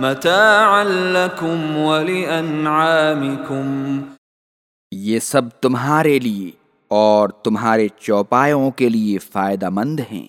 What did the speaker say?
متاعا لکم ولانعامکم یہ سب تمہارے لیے اور تمہارے چوپایوں کے لیے فائدہ مند ہیں۔